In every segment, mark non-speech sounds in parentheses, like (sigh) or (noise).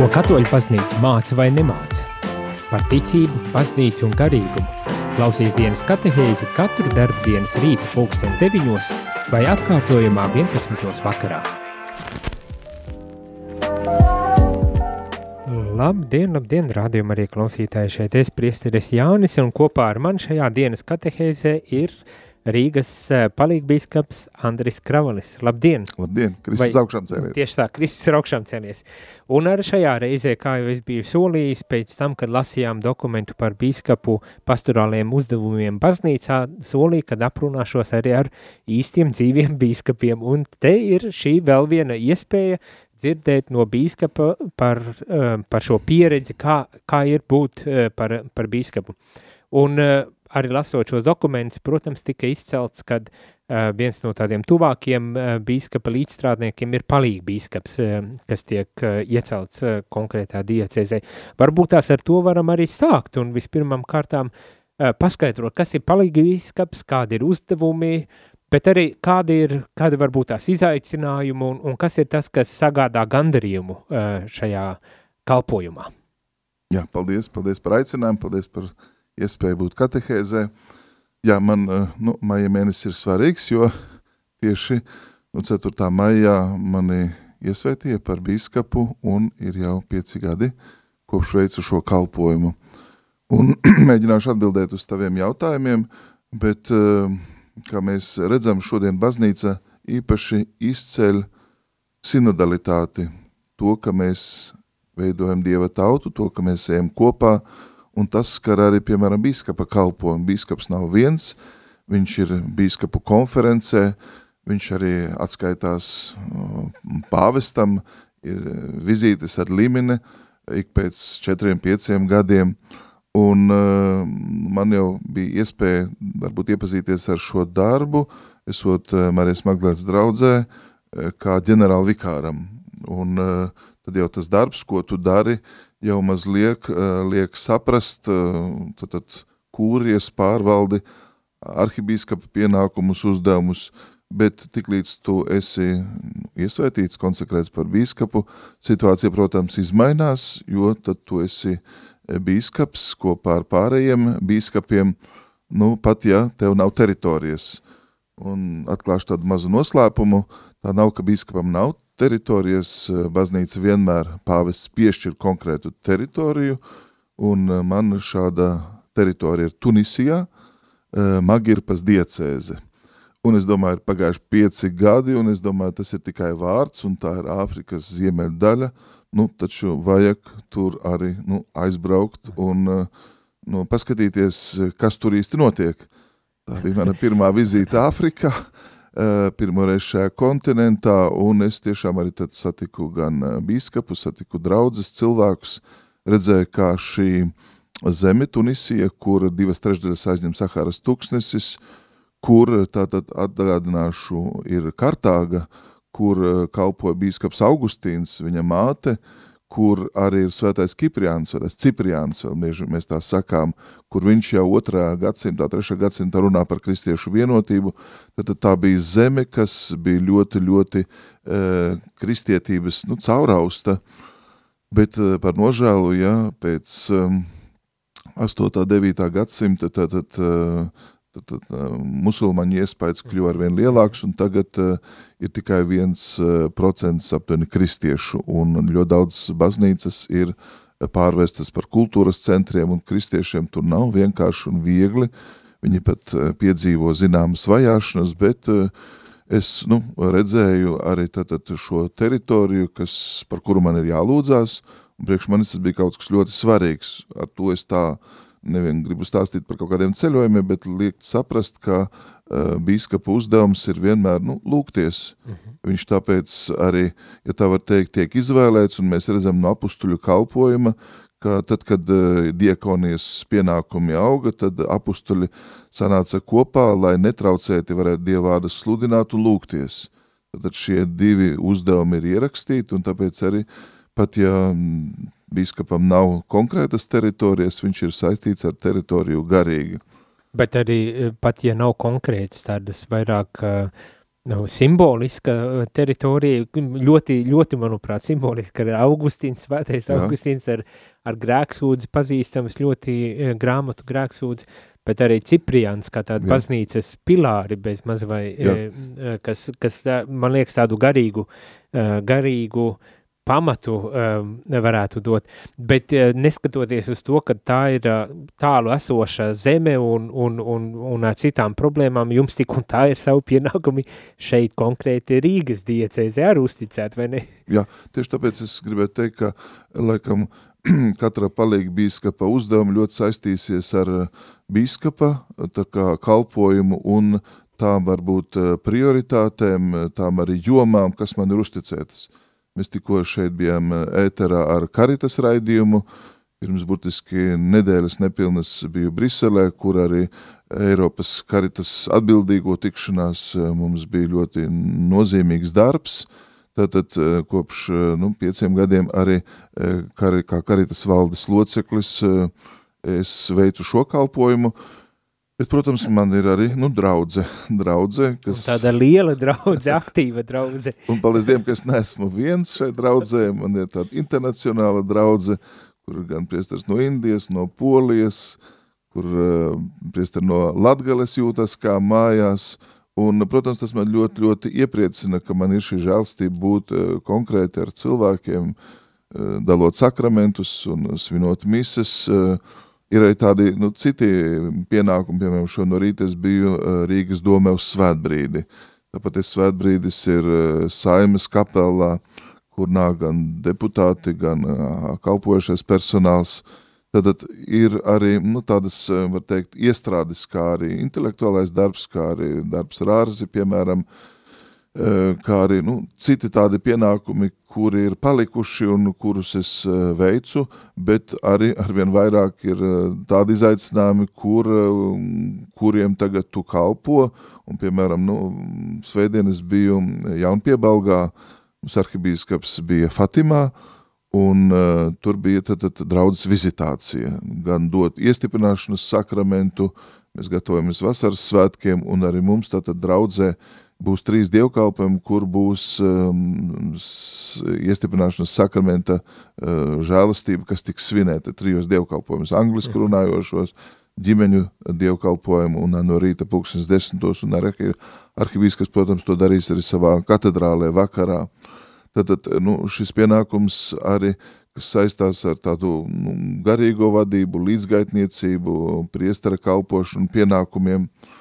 Ko katoļu baznīca māca vai nemāca? Par ticību, baznīcu un garīgumu. Klausies dienas katehēzi katru darbu dienas rīta pulksten 9 vai atkārtojumā 11. vakarā. Labdien, labdien, rādījumā arī klausītāji šeit es priesteris Jānis un kopā ar man šajā dienas katehēzē ir uh, Rīgas eh, palīgbīskaps Andris Kravalis. Labdien! Labdien! Kristus Vai, augšām cēlies! Tieši tā, Kristus augšām cēlies. Un ar šajā reizē, kā jau es biju solījis, pēc tam, kad lasījām dokumentu par bīskapu pastorāliem uzdevumiem baznīcā, solīju, kad aprunāšos arī ar īstiem dzīviem (laughs) bīskapiem. Un te ir šī vēl viena iespēja dzirdēt no bīskapa par, eh, par šo pieredzi, kā, kā ir būt eh, par, par bīskapu. Un arī lasot šos dokumentus, protams, tika izcelts, kad uh, viens no tādiem tuvākiem uh, bīskapa līdzstrādniekiem ir palīgi bīskaps, uh, kas tiek uh, iecelts uh, konkrētā diecezē. Varbūt tās ar to varam arī sākt un vispirmam kārtām uh, paskaidrot, kas ir palīgi bīskaps, kādi ir uzdevumi, bet arī kādi ir, kādi varbūt tās izaicinājumi un, un kas ir tas, kas sagādā gandarījumu uh, šajā kalpojumā. Jā, paldies, paldies par aicinājumu, paldies par iespēju būt katehēzē. Jā, man eh, nu, maija mēnesis ir svarīgs, jo tieši nu, 4. maijā mani iesvētīja par bīskapu un ir jau pieci gadi, kopš veicu šo kalpojumu. Un (clears throat) mēģināšu atbildēt uz taviem jautājumiem, bet, eh, kā mēs redzam, šodien baznīca īpaši izceļ sinodalitāti, to, ka mēs veidojam Dieva tautu, to, ka mēs ejam kopā, uh, un tas skar arī, piemēram, bīskapa kalpojumu. Bīskaps nav viens, viņš ir bīskapu konferencē, viņš arī atskaitās uh, pāvestam, ir vizītes ar limini ik pēc četriem, pieciem gadiem, un uh, man jau bija iespēja varbūt iepazīties ar šo darbu, esot uh, Marijas Magdalētas draudzē, kā ģenerāla vikāram, un tad jau tas darbs, ko tu dari, uh, jau maz liek, eh, liek saprast, eh, tad, tad kūries pārvaldi, arhibīskapa pienākumus, uzdevumus, bet tiklīdz tu esi iesvētīts, konsekrēts par bīskapu, situācija, protams, izmainās, jo tad tu esi bīskaps kopā ar pārējiem bīskapiem, nu, pat ja tev nav teritorijas. Un atklāšu tādu mazu noslēpumu, tā nav, ka bīskapam nav teritorijas, eh, baznīca vienmēr pāvests piešķir konkrētu teritoriju, un eh, man šāda teritorija ir Tunisijā, eh, Magirpas diecēze. Un es domāju, ir pagājuši pieci gadi, un es domāju, tas ir tikai vārds, un tā ir Āfrikas ziemeļa daļa, nu, taču vajag tur arī nu, aizbraukt un nu, paskatīties, kas tur īsti notiek. Tā bija mana pirmā vizīte Āfrikā, pirmoreiz šajā kontinentā, un es tiešām arī tad satiku gan eh, bīskapu, satiku draudzes cilvēkus, redzēju, kā šī zeme Tunisija, kur divas trešdaļas aizņem Saharas tūkstnesis, kur tātad atgādināšu ir Kartāga, kur eh, kalpoja bīskaps Augustīns, viņa māte, uh, kur arī ir svētais Kipriāns, svētais Cipriāns, vēl mēs, mēs tā sakām, kur viņš jau otrā gadsimtā, trešā gadsimtā runā par kristiešu vienotību, tad tā bija zeme, kas bija ļoti, ļoti e, kristietības, nu, caurausta, bet e, par nožēlu, ja, pēc e, 8. 9. gadsimta, tad, tad e, tad, tad uh, musulmaņu iespējas kļuva arvien lielāks, un tagad uh, ir tikai viens uh, procents aptuveni kristiešu, un ļoti daudz baznīcas ir pārvērstas par kultūras centriem, un kristiešiem tur nav vienkārši un viegli, viņi pat uh, piedzīvo zināmas vajāšanas, bet uh, es nu, redzēju arī tātad šo teritoriju, kas, par kuru man ir jālūdzās, un priekš manis tas bija kaut kas ļoti svarīgs, ar to es tā uh, nevien gribu stāstīt par kaut kādiem ceļojumiem, bet liekt saprast, ka uh, bīskapa uzdevums ir vienmēr nu, lūgties. Uh mhm. -huh. Viņš tāpēc arī, ja tā var teikt, tiek izvēlēts, un mēs redzam no apustuļu kalpojuma, ka tad, kad uh, diekonijas pienākumi auga, tad apustuļi sanāca kopā, lai netraucēti varētu dievvārdu sludināt un lūgties. Tad šie divi uzdevumi ir ierakstīti, un tāpēc arī pat ja bīskapam nav konkrētas teritorijas, viņš ir saistīts ar teritoriju garīgi. Bet arī e, pat, ja nav konkrētas tādas vairāk uh, nu, simboliska uh, teritorija, ļoti, ļoti, manuprāt, simboliska ar Augustīns, svētais Jā. Augustīns ar, ar grēksūdzi pazīstams, ļoti uh, grāmatu grēksūdzi, bet arī Ciprians, kā tāda Jā. baznīcas pilāri bez maz vai, uh, kas, kas, man liekas, tādu garīgu, garīgu pamatu um, varētu dot, bet uh, neskatoties uz to, ka tā ir uh, tālu esoša zeme un, un, un, un ar citām problēmām, jums tik un tā ir savu pienākumi šeit konkrēti Rīgas diecēzi ar uzticēt, vai ne? Jā, tieši tāpēc es gribētu teikt, ka laikam (clears throat) katra palīga bīskapa uzdevuma ļoti saistīsies ar bīskapa tā kā kalpojumu un tām varbūt prioritātēm, tām arī jomām, kas man ir uzticētas. Mēs tikko šeit bijām eh, ēterā ar karitas raidījumu, pirms burtiski nedēļas nepilnas biju Briselē, kur arī Eiropas karitas atbildīgo tikšanās eh, mums bija ļoti nozīmīgs darbs. Tātad eh, kopš nu, pieciem gadiem arī kā karitas valdes loceklis es veicu šo kalpojumu, uh, Bet, protams, man ir arī nu, draudze, draudze kas... Un tāda liela draudze, (laughs) aktīva draudze. un paldies Dievam, ka es neesmu viens šeit draudzē, man ir tāda internacionāla draudze, kur gan priestars no Indijas, no Polijas, kur uh, priestari no Latgales jūtas kā mājās, un, protams, tas man ļoti, ļoti iepriecina, ka man ir šī žēlstība būt uh, konkrēti ar cilvēkiem, uh, dalot sakramentus un svinot mises, uh, Ir arī tādi nu, citi pienākumi, piemēram, šo no rīta es biju eh, Rīgas domē uz svētbrīdi. Tāpat es svētbrīdis ir eh, saimes kapelā, kur nāk gan deputāti, gan eh, kalpojušais personāls. Tad ir arī nu, tādas, var teikt, iestrādes, kā arī intelektuālais darbs, kā arī darbs ar ārzi, piemēram, kā arī nu, citi tādi pienākumi, kuri ir palikuši un kurus es eh, veicu, bet arī arvien vairāk ir eh, tādi izaicinājumi, kur, kuriem tagad tu kalpo, un, piemēram, nu, svētdien es biju Jaunpiebalgā, mums arhibīskaps bija Fatimā, un uh, tur bija tad, tad draudzes vizitācija, gan dot iestiprināšanas sakramentu, mēs gatavojamies vasaras svētkiem, un arī mums tātad draudzē uh, būs trīs dievkalpojumi, kur būs um, iestiprināšanas sakramenta uh, žēlastība, kas tiks svinēta trijos dievkalpojumus, angliski mhm. runājošos, ģimeņu dievkalpojumu un no rīta pulkstens desmitos, un arhi, arhivīskas, protams, to darīs arī savā katedrālē vakarā. Tātad nu, šis pienākums arī, kas saistās ar tādu nu, garīgo vadību, līdzgaitniecību, priestara kalpošanu pienākumiem, uh,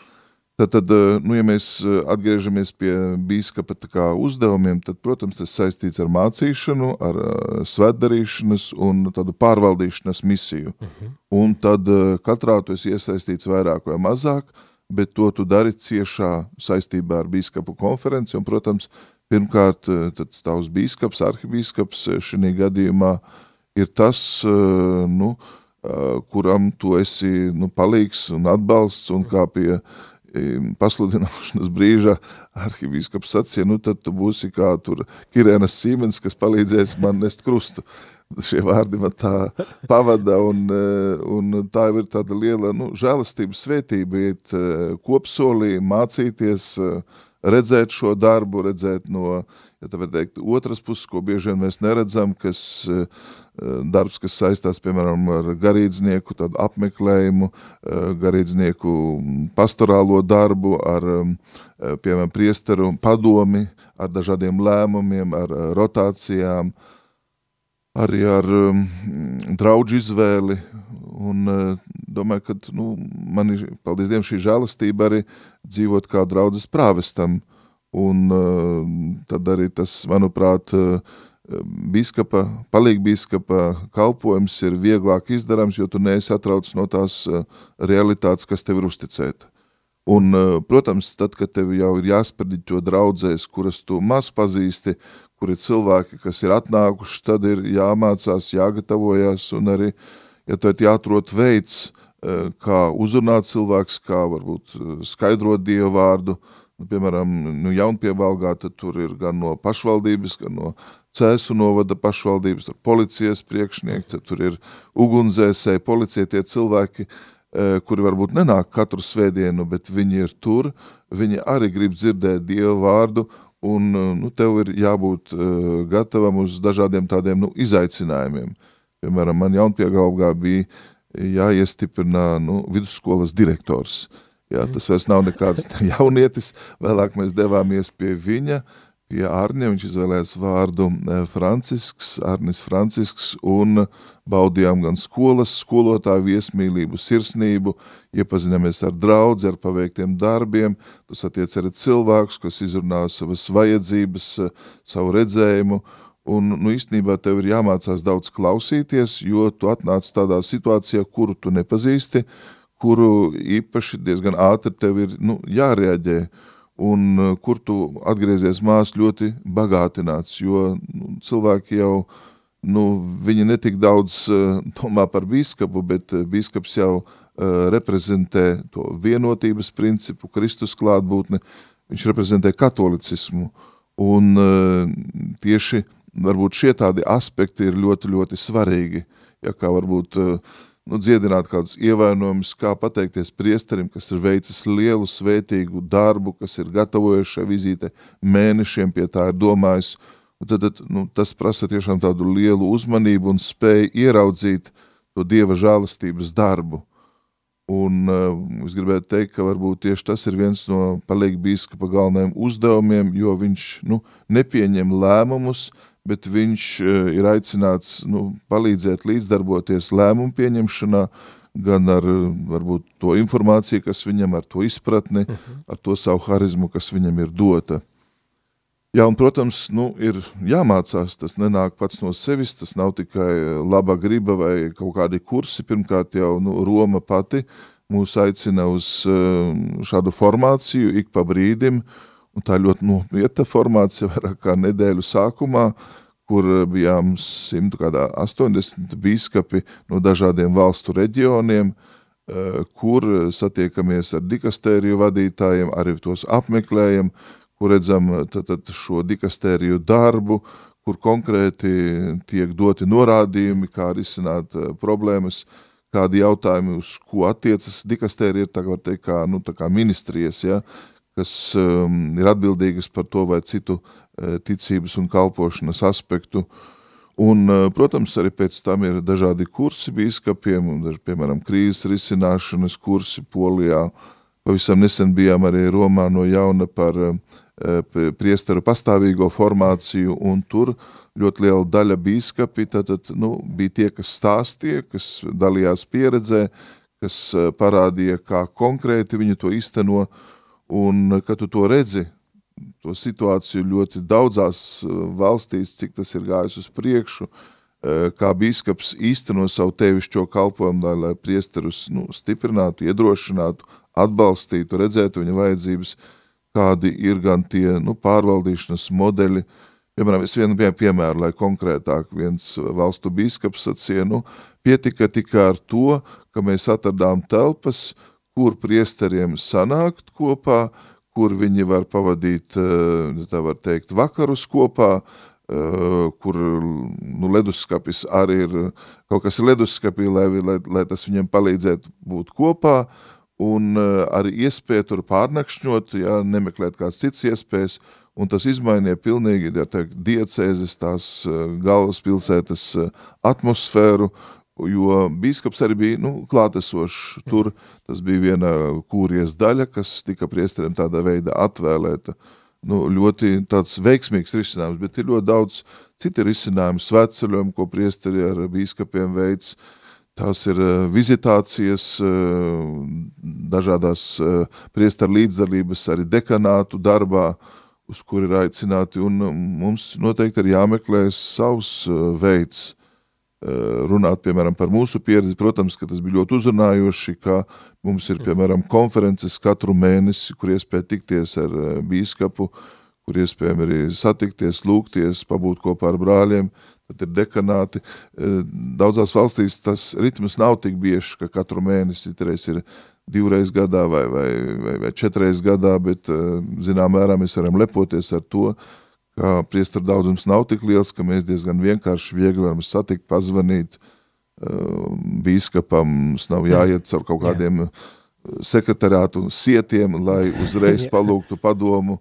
Tad, tad, eh, nu, ja mēs eh, atgriežamies pie bīskapa kā uzdevumiem, tad, protams, tas saistīts ar mācīšanu, ar uh, svētdarīšanas un tādu pārvaldīšanas misiju. Uh mhm. -huh. Un tad katrā tu esi iesaistīts vairāk vai mazāk, bet to tu dari ciešā saistībā ar bīskapu konferenci, un, protams, pirmkārt, tad tavs bīskaps, arhibīskaps šī gadījumā ir tas, nu, kuram tu esi nu, palīgs un atbalsts, un kā pie uh, pasludināšanas brīža arhibīskaps sacīja, nu tad tu būsi kā tur Kirēnas Sīmens, kas palīdzēs man nest krustu. Šie vārdi man tā pavada, un, eh, un tā ir tāda liela nu, žēlastības svētība, iet eh, kopsolī, mācīties, uh, redzēt šo darbu, redzēt no, ja tā var teikt, otras puses, ko bieži vien mēs neredzam, kas eh, darbs, kas saistās, piemēram, ar garīdznieku apmeklējumu, eh, garīdznieku pastorālo darbu, ar, eh, piemēram, priesteru padomi, ar dažādiem lēmumiem, ar rotācijām, arī ar um, draudžu izvēli, un domāju, ka, nu, man ir, paldies Dievam, šī žēlastība arī dzīvot kā draudzes prāvestam, un tad arī tas, manuprāt, uh, biskapa, palīgbiskapa kalpojums ir vieglāk izdarams, jo tu neesi atrauc no tās uh, realitātes, kas tev ir uzticēta. Un, uh, protams, tad, kad tev jau ir jāsprediķo draudzēs, kuras tu maz pazīsti, kur ir cilvēki, kas ir atnākuši, tad ir jāmācās, jāgatavojas un arī, ja tad jāatrot veids, eh, kā uzrunāt cilvēks, kā varbūt eh, skaidrot Dievu vārdu, nu, piemēram, nu, jaunpievalgā, tad tur ir gan no pašvaldības, gan no cēsu novada pašvaldības, tur policijas priekšnieki, tad tur ir ugunzēsēji, policija tie cilvēki, kuri varbūt nenāk katru svētdienu, bet viņi ir tur, viņi arī grib dzirdēt Dievu vārdu, un nu, tev ir jābūt gatavam uz dažādiem tādiem nu, izaicinājumiem. Piemēram, man jaunpiegalvgā bija jāiestiprina nu, vidusskolas direktors. Jā, tas vairs nav nekāds (laughs) jaunietis, vēlāk mēs devāmies pie viņa, uh, pie Arņa, viņš izvēlējās vārdu e, Francisks, Arnis Francisks, un baudījām gan skolas, skolotāju viesmīlību, sirsnību, iepazināmies ar draudzi, ar paveiktiem darbiem, tas attiec arī cilvēkus, kas izrunā savas vajadzības, e, savu redzējumu, un, nu, īstenībā tev ir jāmācās daudz klausīties, jo tu atnāc tādā situācijā, kuru tu nepazīsti, kuru īpaši diezgan ātri tev ir, nu, jārēģē, un uh, kur tu atgriezies mās ļoti bagātināts, jo nu, cilvēki jau, nu, viņi netik daudz uh, domā par bīskapu, bet uh, bīskaps jau reprezentē to vienotības principu, Kristus klātbūtni, viņš reprezentē katolicismu, un tieši varbūt šie tādi aspekti ir ļoti, ļoti svarīgi, ja kā varbūt uh, nu, dziedināt kādus ievainojumus, kā pateikties priesterim, kas ir veicis lielu svētīgu darbu, kas ir gatavojuši šai vizīte mēnešiem pie tā ir domājis, un tad, tad nu, tas prasa tiešām tādu lielu uzmanību un spēju ieraudzīt to Dieva žālastības darbu. Un uh, es gribētu teikt, ka varbūt tieši tas ir viens no palīgi bīskapa galvenajiem uzdevumiem, jo viņš nu, nepieņem lēmumus, uh, bet viņš eh, ir aicināts nu, palīdzēt līdzdarboties lēmumu pieņemšanā, gan ar varbūt to informāciju, kas viņam ar to izpratni, uh mhm. -huh. ar to savu harizmu, kas viņam ir dota. Jā, un, protams, nu, ir jāmācās, tas nenāk pats no sevis, tas nav tikai laba griba vai kaut kādi kursi, pirmkārt jau nu, Roma pati mūs aicina uz eh, šādu formāciju ik pa brīdim, uh, Un tā ļoti nopietna formācija vairāk kā nedēļu sākumā, kur bijām 180 bīskapi no dažādiem valstu reģioniem, eh, kur satiekamies ar dikastēriju vadītājiem, arī tos apmeklējam, kur redzam tad, šo dikastēriju darbu, kur konkrēti tiek doti norādījumi, kā risināt eh, problēmas, kādi jautājumi, uz ko attiecas dikastērija, ir tā, var teikt, kā, nu, tā kā ministrijas, ja, kas um, ir atbildīgas par to vai citu uh, ticības un kalpošanas aspektu. Un, uh, protams, arī pēc tam ir dažādi kursi bīskapiem, un, piemēram, krīzes risināšanas kursi Polijā. Pavisam nesen bijām arī Romā no jauna par uh, priesteru pastāvīgo formāciju, un tur ļoti liela daļa bīskapi tātad, nu, bija tie, kas stāstīja, kas dalījās pieredzē, kas uh, parādīja, kā konkrēti viņi to izteno, Un, kad tu to redzi, to situāciju ļoti daudzās eh, valstīs, cik tas ir gājis uz priekšu, eh, kā bīskaps īsteno savu tevišķo kalpojumu, lai, lai priesterus nu, stiprinātu, iedrošinātu, atbalstītu, redzētu viņa vajadzības, kādi ir gan tie nu, pārvaldīšanas modeļi. Piemēram, es vienu piemēru, lai konkrētāk viens valstu bīskaps sacīja, nu, pietika tikai ar to, ka mēs atradām telpas, kur priesteriem sanākt kopā, kur viņi var pavadīt, eh, tā var teikt, vakarus kopā, eh, kur nu, leduskapis arī ir, kaut kas ir leduskapī, lai, lai, lai tas viņiem palīdzētu būt kopā, un eh, arī iespēja tur pārnakšņot, ja nemeklēt kāds cits iespējas, un tas izmainīja pilnīgi, ja teikt, diecēzes, tās galvaspilsētas atmosfēru, jo bīskaps arī bija nu, klātesošs tur. Tas bija viena kūries daļa, kas tika priesteriem tādā veidā atvēlēta. Nu, ļoti tāds veiksmīgs risinājums, bet ir ļoti daudz citi risinājumi sveceļojumi, ko priesteri ar bīskapiem veids. Tās ir eh, vizitācijas, eh, dažādās eh, priesteru līdzdalības arī dekanātu darbā, uz kur ir aicināti, un mums noteikti ir jāmeklē savs veids, runāt, piemēram, par mūsu pieredzi. Protams, ka tas bija ļoti uzrunājoši, ka mums ir, piemēram, konferences katru mēnesi, kur iespēja tikties ar eh, bīskapu, kur iespējami arī satikties, lūgties, pabūt kopā ar brāļiem, tad ir dekanāti. Eh, daudzās valstīs tas ritms nav tik bieži, ka katru mēnesi itreiz ir divreiz gadā vai, vai, vai, vai četreiz gadā, bet, zinām, mērā mēs varam lepoties ar to, ka priesteru daudzums nav tik liels, ka mēs diezgan vienkārši viegli varam satikt, pazvanīt, bīskapam mums nav jāiet caur kaut kādiem sekretariātu sietiem, lai uzreiz (laughs) palūgtu padomu.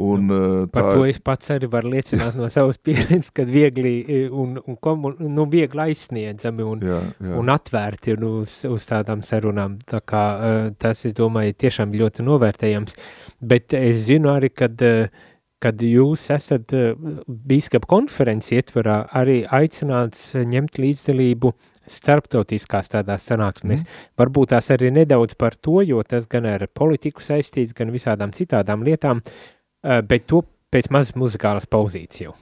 Un, nu, par tā... to es pats arī varu liecināt no (laughs) savas pieredzes, kad viegli un, un komun, nu, viegli aizsniedzami un, jā, jā. un atvērti ir uz, uz tādām sarunām. Tā kā tas, es domāju, tiešām ļoti novērtējams. Bet es zinu arī, kad uh, kad jūs esat eh, bīskapa konferences ietverā arī aicināts ņemt līdzdalību starptautiskās tādās sanāksmēs. Mm. Varbūt tās arī nedaudz par to, jo tas gan ar politiku saistīts, gan visādām citādām lietām, eh, bet to pēc mazas muzikālas pauzītes jau.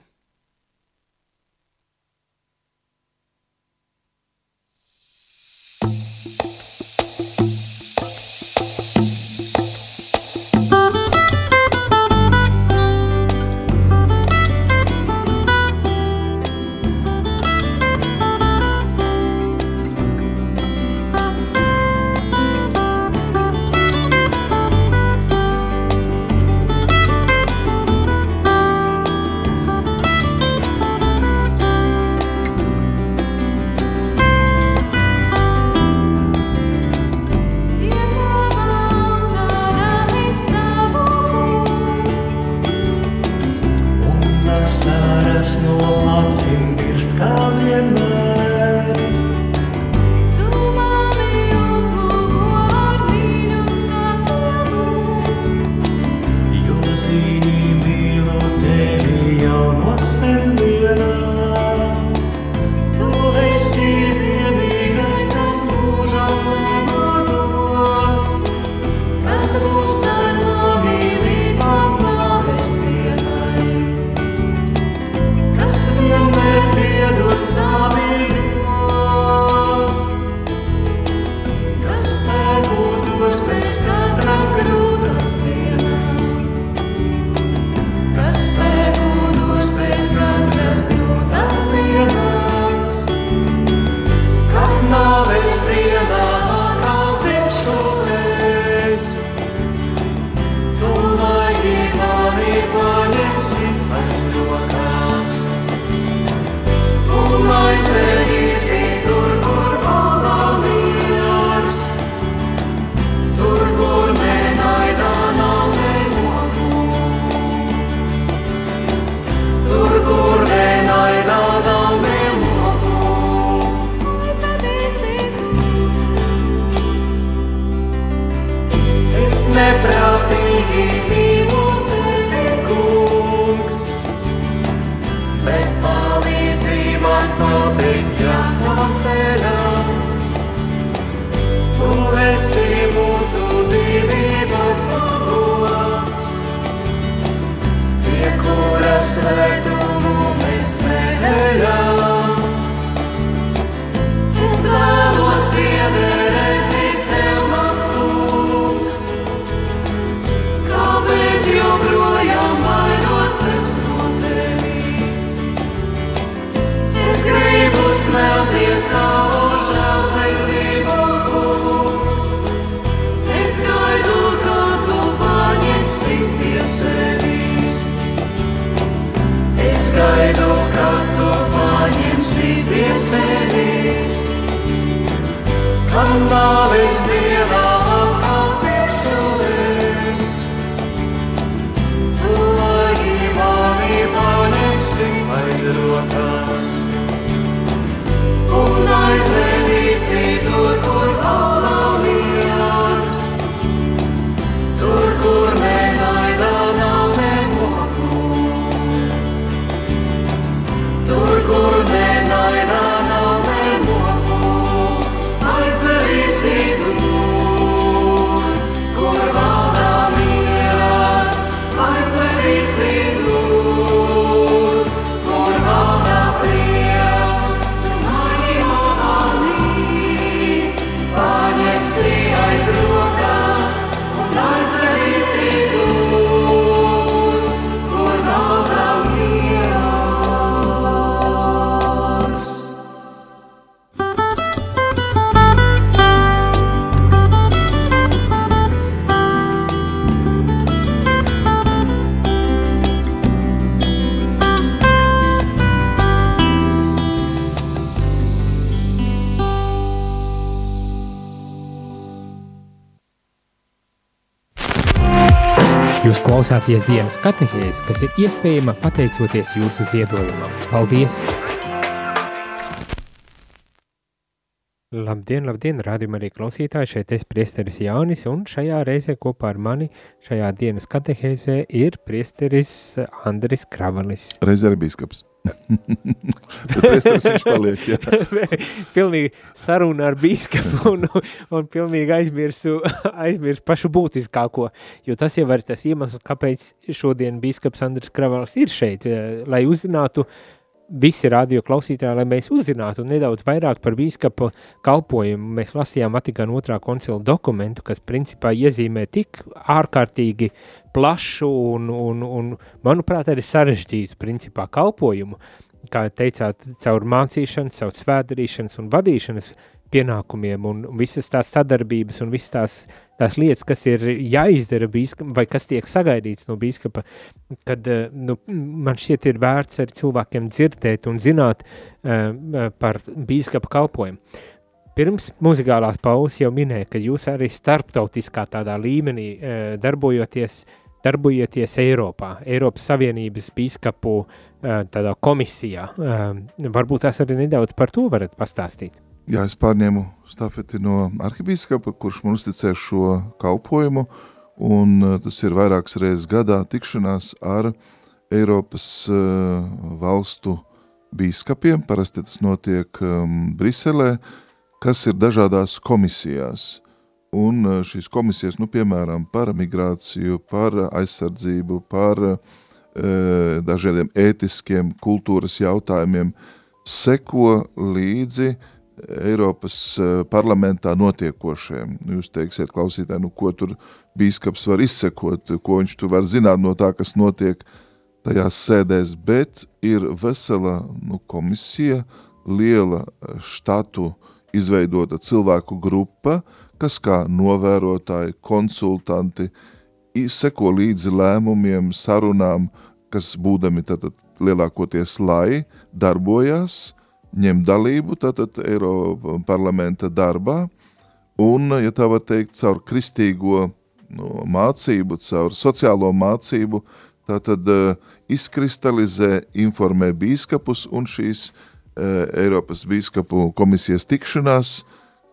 Klausāties dienas katehēs, kas ir iespējama pateicoties jūsu ziedojumam. Paldies! Labdien, labdien, rādījumā arī klausītāji, šeit es priesteris Jānis, un šajā reizē kopā ar mani šajā dienas katehēzē ir priesteris Andris Kravalis. Reiz Priesteris viņš paliek, jā. pilnīgi saruna ar bīskapu un, un pilnīgi aizmirsu, aizmirsu pašu būtiskāko, jo tas jau ir tas iemesls, kāpēc šodien bīskaps Andris Kravals ir šeit, eh, lai uzzinātu visi radio klausītāji, lai mēs uzzinātu nedaudz vairāk par bīskapa kalpojumu. Mēs lasījām Vatikāna otrā koncila dokumentu, kas principā iezīmē tik ārkārtīgi plašu un, un, un manuprāt, arī sarežģītu principā kalpojumu, kā teicāt, caur mācīšanas, caur svētdarīšanas un vadīšanas pienākumiem un visas tās sadarbības un visas tās, tās lietas, kas ir jāizdara bīskapa vai kas tiek sagaidīts no bīskapa, kad eh, nu, man šķiet ir vērts ar cilvēkiem dzirdēt un zināt uh, par bīskapa kalpojumu. Pirms muzikālās pauzes jau minēja, ka jūs arī starptautiskā tādā līmenī uh, darbojoties, darbojoties Eiropā, Eiropas Savienības bīskapu uh, tādā komisijā. Uh, varbūt tās arī nedaudz par to varat pastāstīt. Jā, es pārņēmu stafeti no arhibīskapa, kurš man uzticēja šo kalpojumu, un uh, tas ir vairākas reizes gadā tikšanās ar Eiropas valstu bīskapiem, parasti tas notiek um, Briselē, kas ir dažādās komisijās. Un uh, šīs komisijas, nu, piemēram, par migrāciju, par aizsardzību, par uh, dažādiem ētiskiem kultūras jautājumiem, seko līdzi uh, Eiropas eh, parlamentā notiekošajiem. Nu, jūs teiksiet, klausītāji, nu, ko tur bīskaps var izsekot, ko viņš tur var zināt no tā, kas notiek tajās sēdēs, bet ir vesela nu, komisija, liela eh, štatu izveidota cilvēku grupa, kas kā novērotāji, konsultanti, seko līdzi lēmumiem, sarunām, kas būdami tad lielākoties lai darbojās, ņem dalību tātad Eiropa parlamenta darbā, un, ja tā var teikt, caur kristīgo nu, mācību, caur sociālo mācību, tātad uh, izkristalizē, informē bīskapus un šīs uh, Eiropas bīskapu komisijas tikšanās,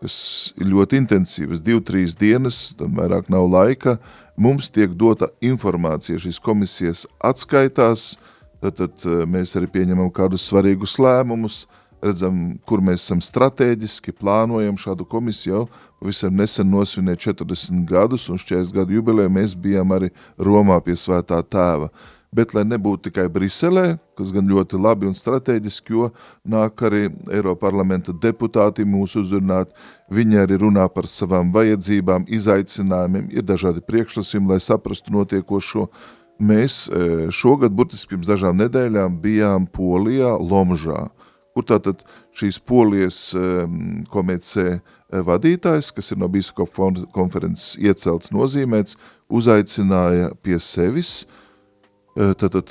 kas ir ļoti intensīvas, div, trīs dienas, tam vairāk nav laika, mums tiek dota informācija, šīs komisijas atskaitās, tad, tad uh, mēs arī pieņemam kādus svarīgus lēmumus, uh, redzam, kur mēs esam strateģiski, plānojam šādu komisiju. Jau pavisam nesen nosvinēt 40 gadus, un 40 gadu jubilē mēs bijām arī Romā pie svētā tēva. Bet, lai nebūtu tikai Briselē, kas gan ļoti labi un strateģiski, jo nāk arī Eiroparlamenta deputāti mūs uzrunāt, viņi arī runā par savām vajadzībām, izaicinājumiem, ir dažādi priekšlasījumi, lai saprastu notiekošo. Mēs e, šogad, burtiski pirms dažām nedēļām, bijām Polijā, Lomžā kur tātad šīs polijas komēcē eh, vadītājs, kas ir no bīskapu konferences iecelts nozīmēts, uzaicināja pie sevis, tātad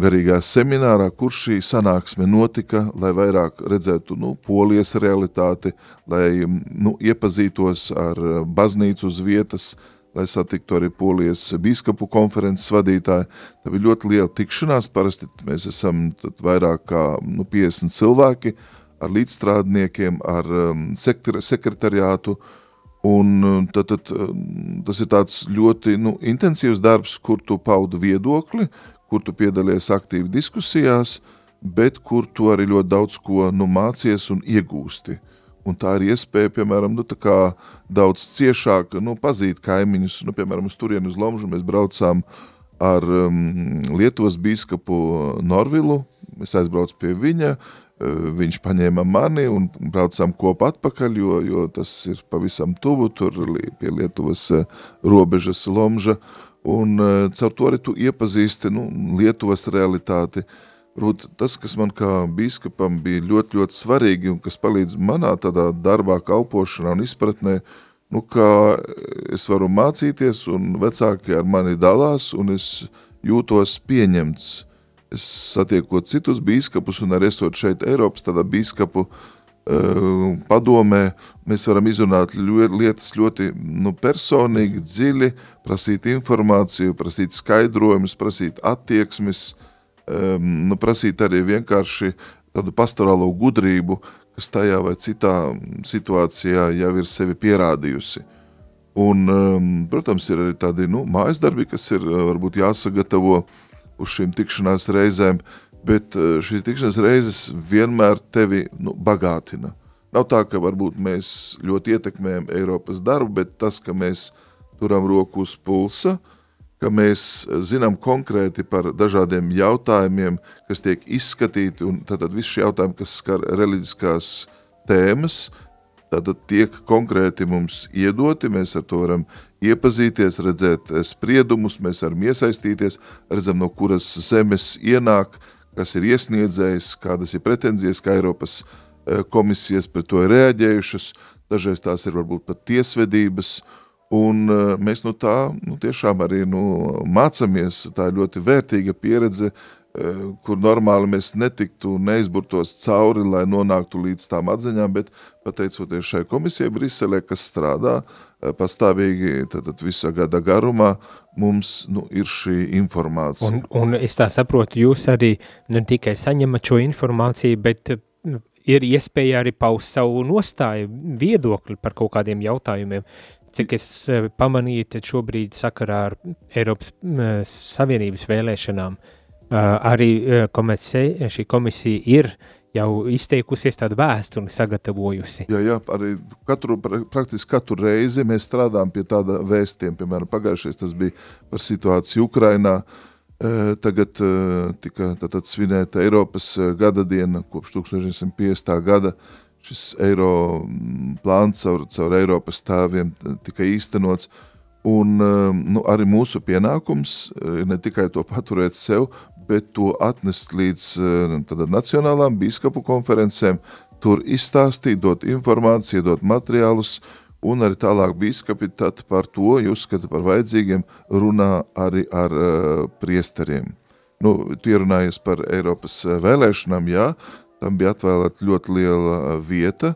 garīgā seminārā, kur šī sanāksme notika, lai vairāk redzētu nu, polijas realitāti, lai nu, iepazītos ar baznīcu uz vietas, lai satiktu arī Polijas bīskapu konferences vadītāju. Tā bija ļoti liela tikšanās, parasti mēs esam vairāk kā nu, 50 cilvēki ar līdzstrādniekiem, ar um, sekretariātu, un um, tad, tad, um, tas ir tāds ļoti nu, intensīvs darbs, kur tu paudu viedokli, kur tu piedalies aktīvi diskusijās, bet kur tu arī ļoti daudz ko nu, mācies un iegūsti. Un tā ir iespēja, piemēram, nu, daudz ciešāk nu, pazīt kaimiņus. Nu, piemēram, uz turieni uz Lomžu mēs braucām ar um, Lietuvas bīskapu Norvilu. Es aizbraucu pie viņa, viņš paņēma mani un braucām kopā atpakaļ, jo, jo tas ir pavisam tuvu, tur pie Lietuvas uh, robežas Lomža. Un uh, caur to arī tu iepazīsti nu, Lietuvas realitāti. Varbūt tas, kas man kā biskupam bija ļoti, ļoti svarīgi un kas palīdz manā tādā darbā, kalpošanā un izpratnē, nu, kā es varu mācīties un vecāki ar mani dalās un es jūtos pieņemts. Es satiekot citus biskupus un arī esot šeit Eiropas tādā biskupu padomē, mēs varam izrunāt lietas ļoti nu, personīgi, dziļi, prasīt informāciju, prasīt skaidrojumus, prasīt attieksmes, nu, prasīt arī vienkārši tādu pastorālo gudrību, kas tajā vai citā situācijā jau ir sevi pierādījusi. Un, protams, ir arī tādi nu, mājas darbi, kas ir varbūt jāsagatavo uz šīm tikšanās reizēm, bet eh, šīs tikšanās reizes vienmēr tevi nu, bagātina. Nav tā, ka varbūt mēs ļoti ietekmējam Eiropas darbu, bet tas, ka mēs turam roku uz pulsa, ka mēs zinām konkrēti par dažādiem jautājumiem, kas tiek izskatīti, un tātad visi šie jautājumi, kas skar reliģiskās tēmas, tātad tiek konkrēti mums iedoti, mēs ar to varam iepazīties, redzēt spriedumus, mēs varam iesaistīties, redzam, no kuras zemes ienāk, uh, kas ir iesniedzējis, kādas ir pretenzijas, kā Eiropas e, komisijas pret to ir reaģējušas, dažreiz tās ir varbūt pat tiesvedības, un e, mēs no tā nu, tiešām arī nu, mācamies, tā ir ļoti vērtīga pieredze, e, kur normāli mēs netiktu neizburtos cauri, lai nonāktu līdz tām atziņām, bet pateicoties šai komisijai Briselē, kas strādā pastāvīgi tātad visā gada garumā, mums nu, ir šī informācija. Un, un es tā saprotu, jūs arī ne tikai saņemat šo informāciju, bet nu, ir iespēja arī paust savu nostāju, viedokli par kaut kādiem jautājumiem. Cik es pamanīju, tad šobrīd sakarā ar Eiropas Savienības vēlēšanām arī e, komisija, šī komisija ir jau izteikusies tādu vēstuli sagatavojusi. Jā, jā, arī katru, praktiski katru reizi mēs strādājam pie tāda vēstiem, piemēram, pagājušais tas bija par situāciju Ukrainā, tagad tika tātad svinēta Eiropas gada diena kopš 1950. gada, šis eiro plāns caur, caur Eiropas stāviem tika īstenots, un nu, arī mūsu pienākums ir ne tikai to paturēt sev, bet to atnest līdz eh, nacionālām bīskapu konferencēm, tur izstāstīt, dot informāciju, dot materiālus, un arī tālāk bīskapi tad par to, ja uzskata par vajadzīgiem, runā arī ar uh, priesteriem. Nu, tu ierunājies par Eiropas eh, vēlēšanām, jā, tam bija atvēlēta ļoti liela vieta,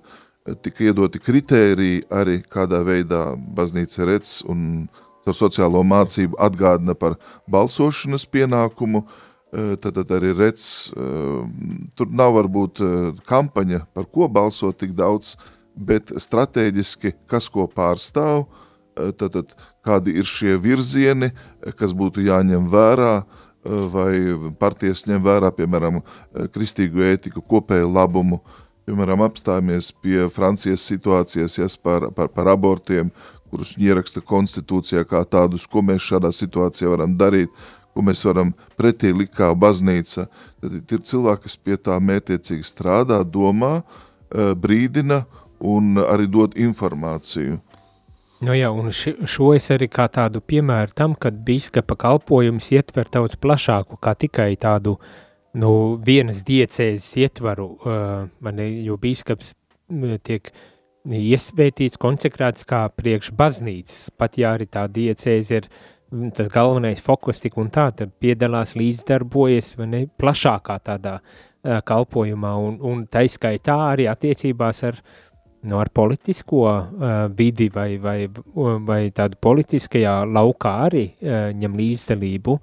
tika iedoti kritēriji arī kādā veidā baznīca redz un ar sociālo mācību atgādina par balsošanas pienākumu, uh, tad, tad arī redz, tur nav varbūt kampaņa, par ko balsot tik daudz, bet strateģiski, kas ko pārstāv, tad, tad kādi ir šie virzieni, kas būtu jāņem vērā, vai partijas ņem vērā, piemēram, kristīgu ētiku, kopēju labumu, piemēram, apstājamies pie Francijas situācijas, jas par, par, par abortiem, kurus ieraksta konstitūcijā kā tādus, ko mēs šādā situācijā varam darīt, ko mēs varam pretī likt kā baznīca, tad ir cilvēki, kas pie tā mētiecīgi strādā, domā, eh, brīdina un arī dod informāciju. Nu jā, un šo es arī kā tādu piemēru tam, kad bīskapa kalpojums ietver daudz plašāku, kā tikai tādu, nu, vienas diecēzes ietvaru, mani, jo bīskaps tiek iesvētīts, konsekrēts kā priekš baznīcas, pat ja arī tā diecēze ir uh, tas galvenais fokus tik un tā, tad piedalās līdzdarbojas vai ne, plašākā tādā uh, kalpojumā un, un taiskaitā arī attiecībās ar, nu, ar politisko uh, vidi vai, vai, vai tādu politiskajā laukā arī uh, ņem līdzdalību.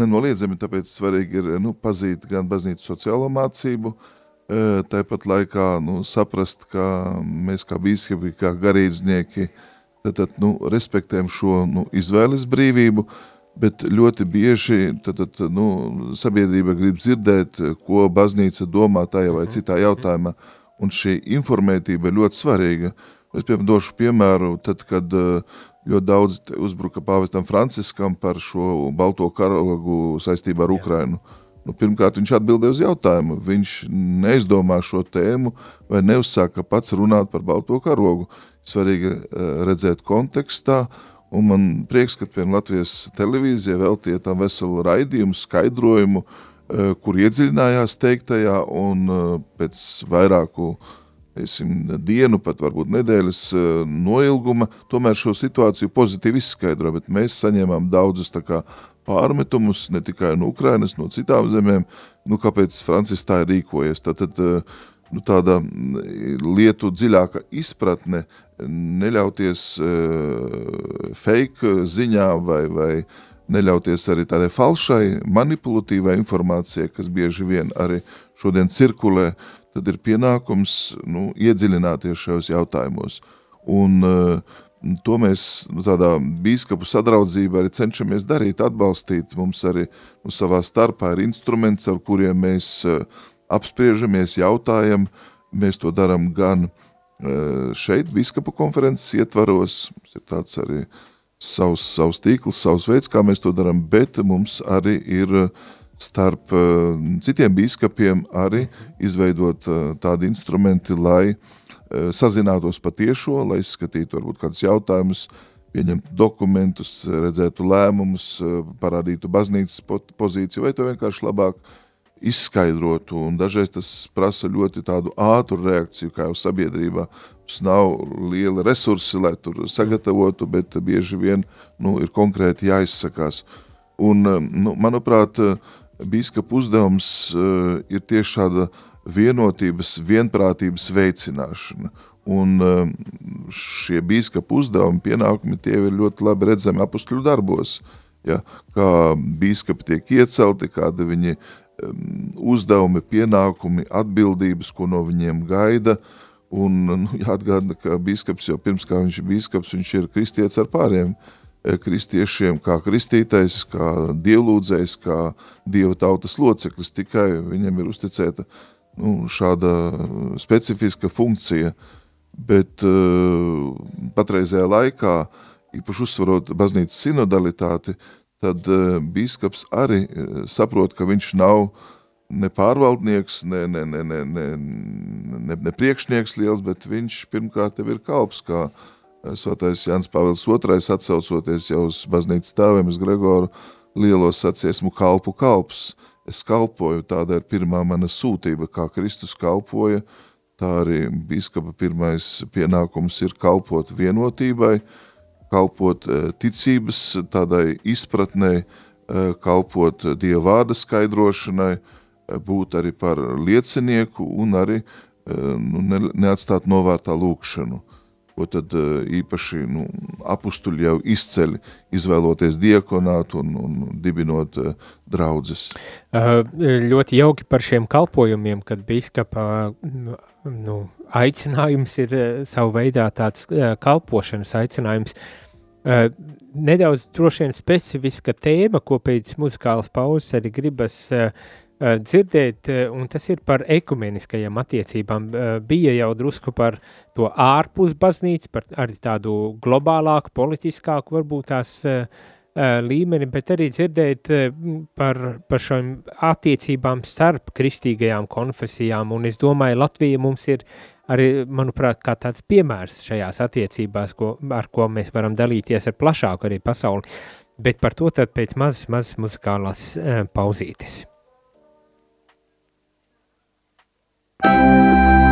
Nenoliedzami, tāpēc svarīgi ir nu, pazīt gan baznīcu sociālo mācību, tāpat laikā nu, saprast, ka mēs kā bīskapi, kā garīdznieki, uh, tad, tad nu, respektējam šo nu, izvēles brīvību, bet ļoti bieži tad, tad, nu, sabiedrība grib dzirdēt, ko baznīca domā tajā vai mhm. citā jautājumā, un šī informētība ir ļoti svarīga. Es piemēram došu piemēru, tad, kad eh, ļoti daudz uzbruka pāvestam Franciskam par šo balto karogu saistībā ar Ukrainu. Nu, pirmkārt, viņš atbildēja uz jautājumu. Viņš neizdomā šo tēmu vai neuzsāka pats runāt par balto karogu svarīgi eh, redzēt kontekstā, un man prieks, ka piemēram Latvijas televīzija veltīja tam veselu raidījumu, skaidrojumu, eh, kur iedziļinājās teiktajā, un eh, pēc vairāku esim, dienu, pat varbūt nedēļas noilguma, tomēr šo situāciju pozitīvi izskaidro, bet mēs saņēmām daudzus tā kā pārmetumus, ne tikai no Ukrainas, no citām zemēm, nu kāpēc Francis tā ir rīkojies. Tātad nu, tāda lietu dziļāka izpratne, neļauties uh, fake ziņā vai, vai neļauties arī tādai falšai, manipulatīvai informācijai, kas bieži vien arī šodien cirkulē, tad ir pienākums nu, iedziļināties šajos jautājumos. Un uh, to mēs nu, tādā bīskapu sadraudzība arī cenšamies darīt, atbalstīt. Mums arī nu, savā starpā ir instruments, ar kuriem mēs uh, apspriežamies, jautājam. Mēs to darām gan uh, šeit, bīskapu konferences ietvaros, mums ir tāds arī savs, savs tīkls, savs veids, kā mēs to darām, bet mums arī ir starp uh, citiem bīskapiem arī izveidot tādi instrumenti, lai uh, sazinātos patiešo, lai izskatītu varbūt kādus jautājumus, pieņemtu dokumentus, redzētu lēmumus, parādītu baznīcas pozīciju, vai to vienkārši labāk izskaidrotu. Un dažreiz tas prasa ļoti tādu ātru reakciju, kā jau sabiedrībā. Mums nav liela resursi, lai tur sagatavotu, bet bieži vien nu, ir konkrēti jāizsakās. Un, nu, manuprāt, bīskapa uzdevums uh, ir tieši šāda uh, vienotības, vienprātības veicināšana. Un um, šie bīskapu uzdevumi, pienākumi, tie ir ļoti labi redzami apustuļu darbos. Ja, kā bīskapi tiek iecelti, kāda viņi um, uzdevumi, pienākumi, atbildības, ko no viņiem gaida. Un nu, jāatgādina, ka bīskaps jau pirms kā viņš ir bīskaps, viņš ir kristietis ar pāriem eh, kristiešiem, kā kristītais, kā dievlūdzējs, kā dieva tautas loceklis, tikai viņam ir uzticēta uh, nu, šāda specifiska funkcija, bet uh, patreizajā laikā, īpaši uzsvarot baznīcas sinodalitāti, tad uh, bīskaps arī uh, saprot, ka viņš nav ne pārvaldnieks, ne, ne, ne, ne, ne, ne, ne priekšnieks liels, bet viņš pirmkārt tev ir kalps, kā Svētais Jānis Pāvils II atsaucoties jau uz baznīcas tēviem, uz Gregoru lielo saciesmu kalpu kalps. Uh, es kalpoju, tāda ir pirmā mana sūtība, kā Kristus kalpoja, tā arī biskapa pirmais pienākums ir kalpot vienotībai, kalpot eh, ticības tādai izpratnē, eh, kalpot Dieva vārda skaidrošanai, eh, būt arī par liecinieku un arī nu, neatstāt novērtā lūkšanu ko tad eh, īpaši nu, apustuļi jau izceļ, izvēloties diekonātu un, un dibinot draudzes. Ļoti jauki par šiem kalpojumiem, kad biskapa nu, aicinājums ir savu veidā tāds uh, kalpošanas aicinājums. Uh, nedaudz droši vien specifiska tēma, ko pēc muzikālas pauzes arī gribas uh, Eh, dzirdēt, eh, un tas ir par ekumeniskajām attiecībām. Eh, bija jau drusku par to ārpus baznīcu, par arī tādu globālāku, politiskāku varbūt tās līmeni, bet arī dzirdēt par, par šīm attiecībām starp kristīgajām konfesijām, un es domāju, Latvija mums ir arī, manuprāt, kā tāds piemērs šajās attiecībās, ko, ar ko mēs varam dalīties ar plašāku arī pasauli, bet par to tad pēc mazas, mazas muzikālās pauzītes. Jēzu uzklausi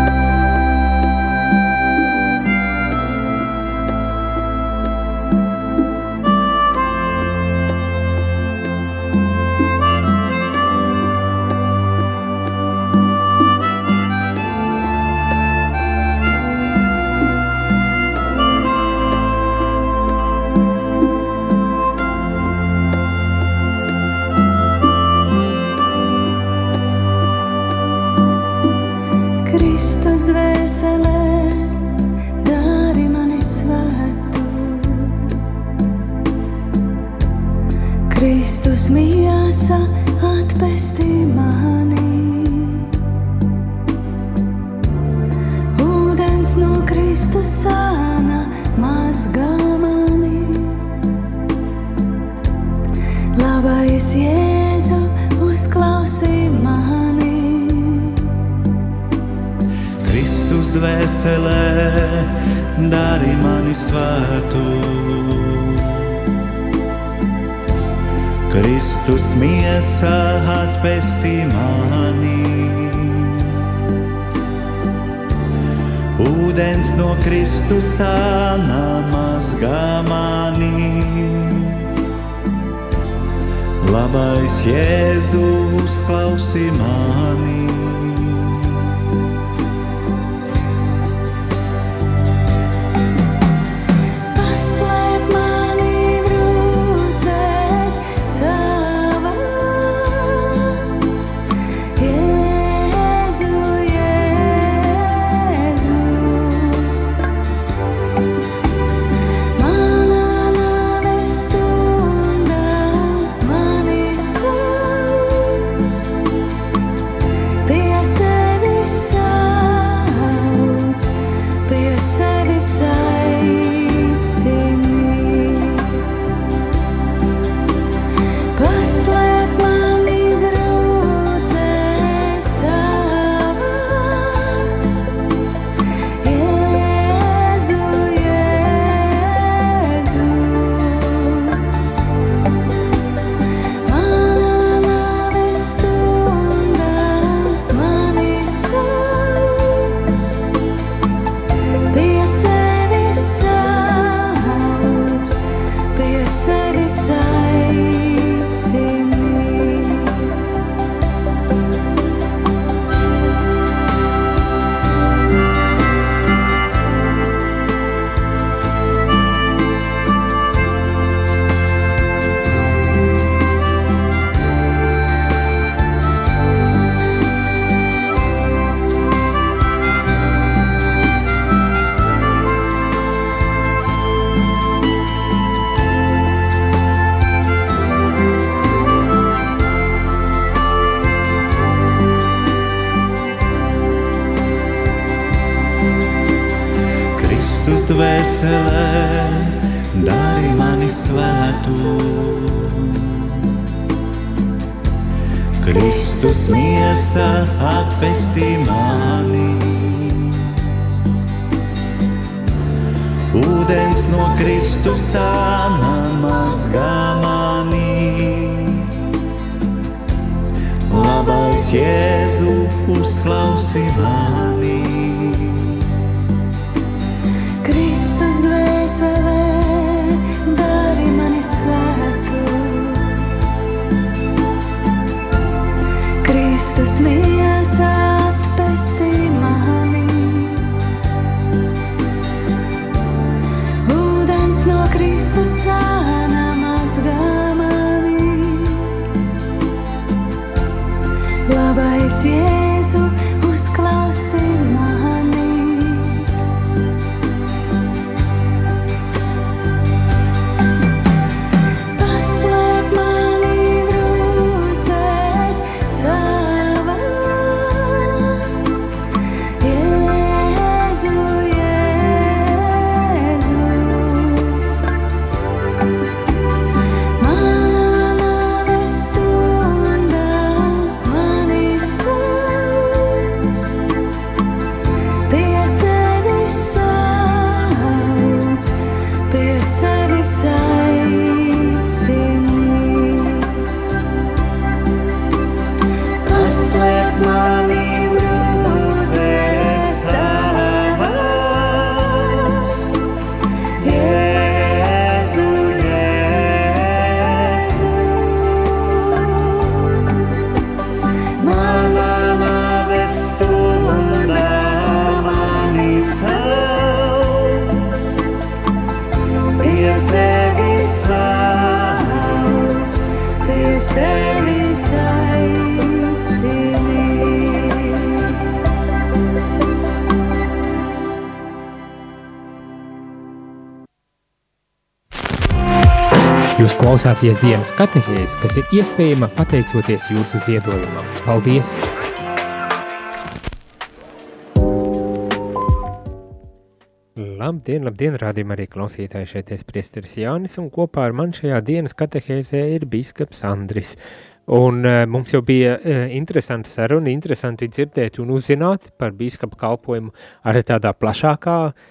dvēselē, dari mani svētu. Kristus miesa atpestī mani. Ūdens no Kristus sāna mazgā mani. Labais Jēzu uzklausi mani. Dvēselē, dari mani svētu. Kristus miesa klausāties dienas katehēs, kas ir iespējama pateicoties jūsu ziedojumam. Paldies! Labdien, labdien, rādījumā arī klausītāji šeit es priesteris Jānis, un kopā ar man šajā dienas katehēzē ir bīskaps Andris. Un uh, mums jau bija uh, interesanti saruna, interesanti dzirdēt un uzzināt par bīskapa kalpojumu arī tādā plašākā uh,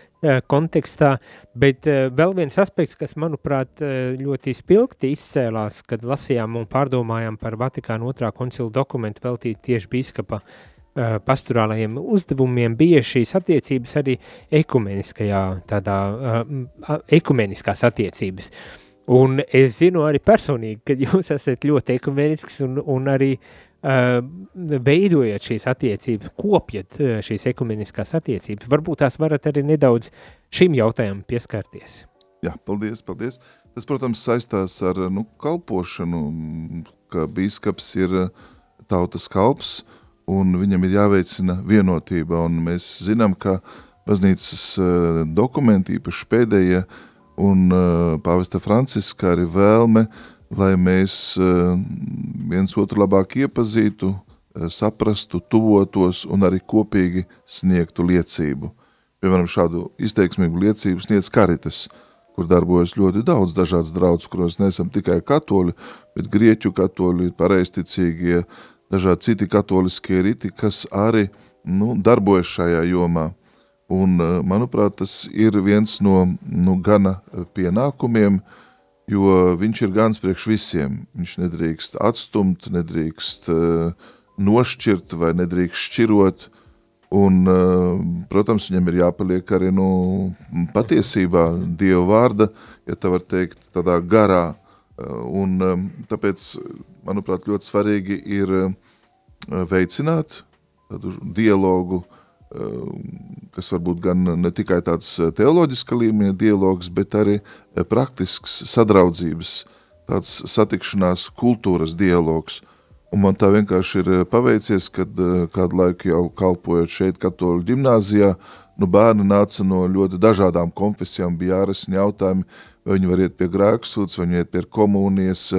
kontekstā, bet uh, vēl viens aspekts, kas, manuprāt, uh, ļoti spilgti izcēlās, kad lasījām un pārdomājām par Vatikāna otrā koncila dokumentu veltīt tieši bīskapa uh, pastorālajiem uzdevumiem, bija šīs attiecības arī ekumeniskajā, tādā uh, ekumeniskās attiecības. Un es zinu arī personīgi, ka (laughs) jūs esat ļoti ekumenisks un, un arī uh, veidojat šīs attiecības, kopjat uh, šīs ekumeniskās attiecības. Varbūt tās varat arī nedaudz šim jautājumam pieskarties. Jā, paldies, paldies. Tas, protams, saistās ar nu, kalpošanu, ka bīskaps ir eh, tautas kalps un viņam ir jāveicina vienotība. Un mēs zinām, ka baznīcas eh, dokumenti, īpaši pēdējie, un uh, pāvesta Franciska arī vēlme, lai mēs uh, viens otru labāk iepazītu, uh, saprastu, tuvotos un arī kopīgi sniegtu liecību. Piemēram, šādu izteiksmīgu liecību sniedz karitas, kur darbojas ļoti daudz dažādas draudzes, kuros nesam tikai katoļi, bet grieķu katoļi, pareisticīgie, dažādi citi katoliskie riti, kas arī nu, darbojas šajā jomā. Un, eh, manuprāt, tas ir viens no nu, gana pienākumiem, jo viņš ir gans priekš visiem. Viņš nedrīkst atstumt, nedrīkst uh, nošķirt vai nedrīkst šķirot. Un, uh, protams, viņam ir jāpaliek arī nu, patiesībā Dieva vārda, ja tā var teikt, tādā garā. Uh, un, um, tāpēc, manuprāt, ļoti svarīgi ir uh, veicināt dialogu, kas varbūt gan ne tikai tāds teoloģiska līmeņa dialogs, bet arī praktisks sadraudzības, tāds satikšanās kultūras dialogs. Un man tā vienkārši ir paveicies, kad kādu laiku jau kalpojot šeit katoļu ģimnāzijā, nu bērni nāca no ļoti dažādām konfesijām, bija jārisina jautājumi, vai viņi var iet pie grēksūds, vai viņi iet pie komunijas,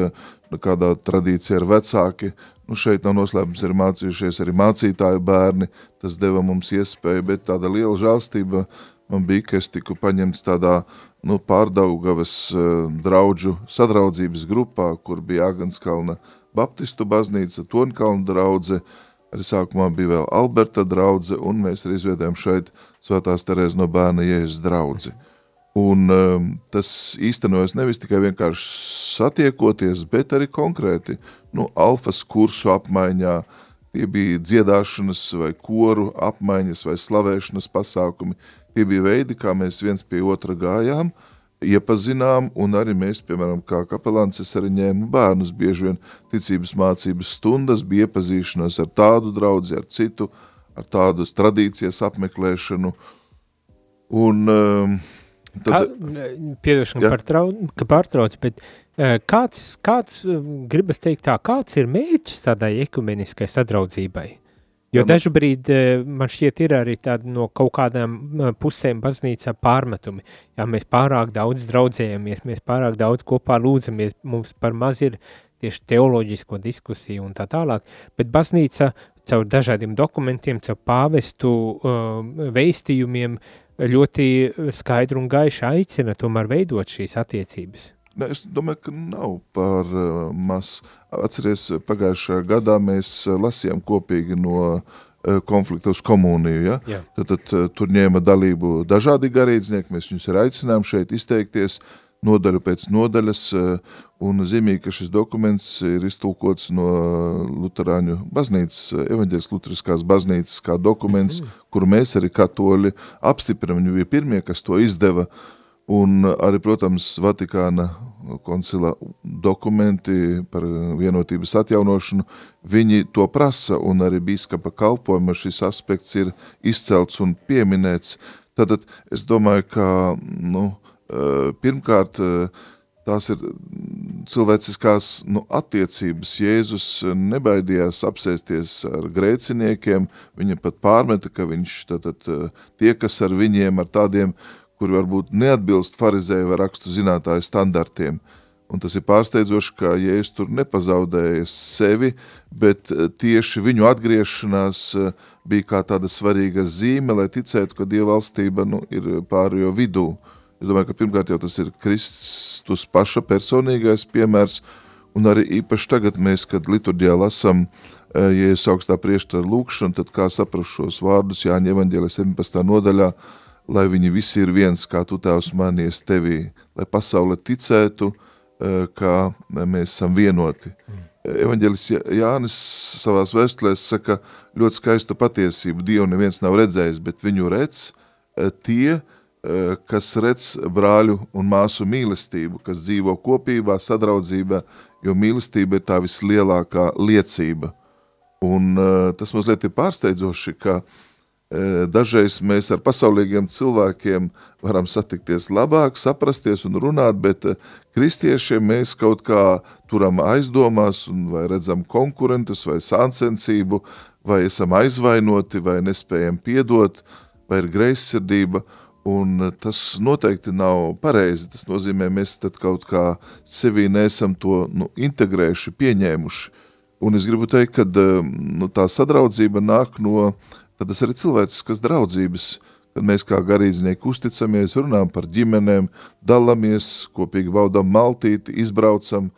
nu, kādā tradīcija ir vecāki, Nu, šeit nav noslēpums, ir mācījušies arī mācītāju bērni. Tas deva mums iespēju, bet tāda liela žēlstība man bija, ka es tiku paņemts tādā nu, pārdaugavas uh, draudžu sadraudzības grupā, kur bija Agenskalna Baptistu baznīca, Tonkalna draudze, arī sākumā bija vēl Alberta draudze, un mēs arī izveidējām šeit Svētās Terēzes no bērna Jēzus draudzi. Un um, tas īstenojas nevis tikai vienkārši satiekoties, bet arī konkrēti, nu, alfas kursu apmaiņā, tie bija dziedāšanas vai koru apmaiņas vai slavēšanas pasākumi, tie bija veidi, kā mēs viens pie otra gājām, iepazinām, un arī mēs, piemēram, kā kapelāns, es arī ņēmu bērnus, bieži vien ticības mācības stundas, bija iepazīšanās ar tādu draudzi, ar citu, ar tādu tradīcijas apmeklēšanu, un... Um, Tad... Piedošana trau, ka pārtrauc, bet uh, kāds, kāds, gribas teikt tā, kāds ir mērķis tādai ekumeniskai sadraudzībai? Jo dažu brīdi man šķiet ir arī tādi no kaut kādām pusēm baznīcā pārmetumi. Jā, mēs pārāk daudz draudzējamies, mēs pārāk daudz kopā lūdzamies, mums par maz ir tieši teoloģisko diskusiju un tā tālāk, bet baznīca caur dažādiem dokumentiem, caur pāvestu uh, veistījumiem ļoti skaidru un gaišu aicina tomēr veidot šīs attiecības. Ne, es domāju, ka nav par uh, maz. Atceries, pagājušajā gadā mēs uh, lasījām kopīgi no uh, konflikta uz komuniju. Ja? Jā. Tad, tad uh, tur ņēma dalību dažādi garīdznieki, mēs viņus ir aicinām šeit izteikties nodaļu pēc nodaļas, uh, un zīmīgi, ka šis dokuments ir iztulkots no Luterāņu baznīcas, evaņģēlis Luteriskās baznīcas kā dokuments, mm -hmm. kuru mēs arī katoļi apstiprinam, viņi bija pirmie, kas to izdeva, un arī, protams, Vatikāna koncila dokumenti par vienotības atjaunošanu, viņi to prasa, un arī bīskapa kalpojuma šis aspekts ir izcelts un pieminēts. Tātad es domāju, ka nu, eh, pirmkārt eh, tās ir cilvēciskās nu, attiecības. Jēzus nebaidījās apsēsties ar grēciniekiem, viņa pat pārmeta, ka viņš tātad eh, tiekas ar viņiem, ar tādiem, kuri varbūt neatbilst farizēju vai rakstu zinātāju standartiem. Un tas ir pārsteidzoši, ka Jēzus tur nepazaudēja sevi, bet eh, tieši viņu atgriešanās eh, bija kā tāda svarīga zīme, lai ticētu, ka Dieva valstība nu, ir pārējo vidū. Es domāju, ka pirmkārt jau tas ir Kristus paša personīgais piemērs, un arī īpaši tagad mēs, kad liturģijā lasam eh, Jēzus augstā priekšstara lūkšanu, tad kā saprast šos vārdus Jāņa evaņģēlē 17. nodaļā, lai viņi visi ir viens, kā tu tēvs manies tevī, lai pasaule ticētu, eh, ka mēs esam vienoti. Mm. Evanģelis Jānis savās vēstulēs saka ļoti skaistu patiesību. Dievu neviens nav redzējis, bet viņu redz eh, tie, eh, kas redz brāļu un māsu mīlestību, kas dzīvo kopībā, sadraudzībā, jo mīlestība ir tā vislielākā liecība. Un tas mazliet ir pārsteidzoši, ka uh, Dažreiz mēs ar pasaulīgiem cilvēkiem varam satikties labāk, saprasties un runāt, bet kristiešiem mēs kaut kā turam aizdomās vai redzam konkurentus vai sāncensību, vai esam aizvainoti vai nespējam piedot, vai ir greizsirdība, un tas noteikti nav pareizi. Tas nozīmē, mēs tad kaut kā sevī neesam to nu, integrējuši, pieņēmuši. Un es gribu teikt, ka nu, tā sadraudzība nāk no tad tas arī cilvēciskas draudzības, kad mēs kā garīdznieki uzticamies, runājam par ģimenēm, dalamies, kopīgi baudam maltīti, izbraucam,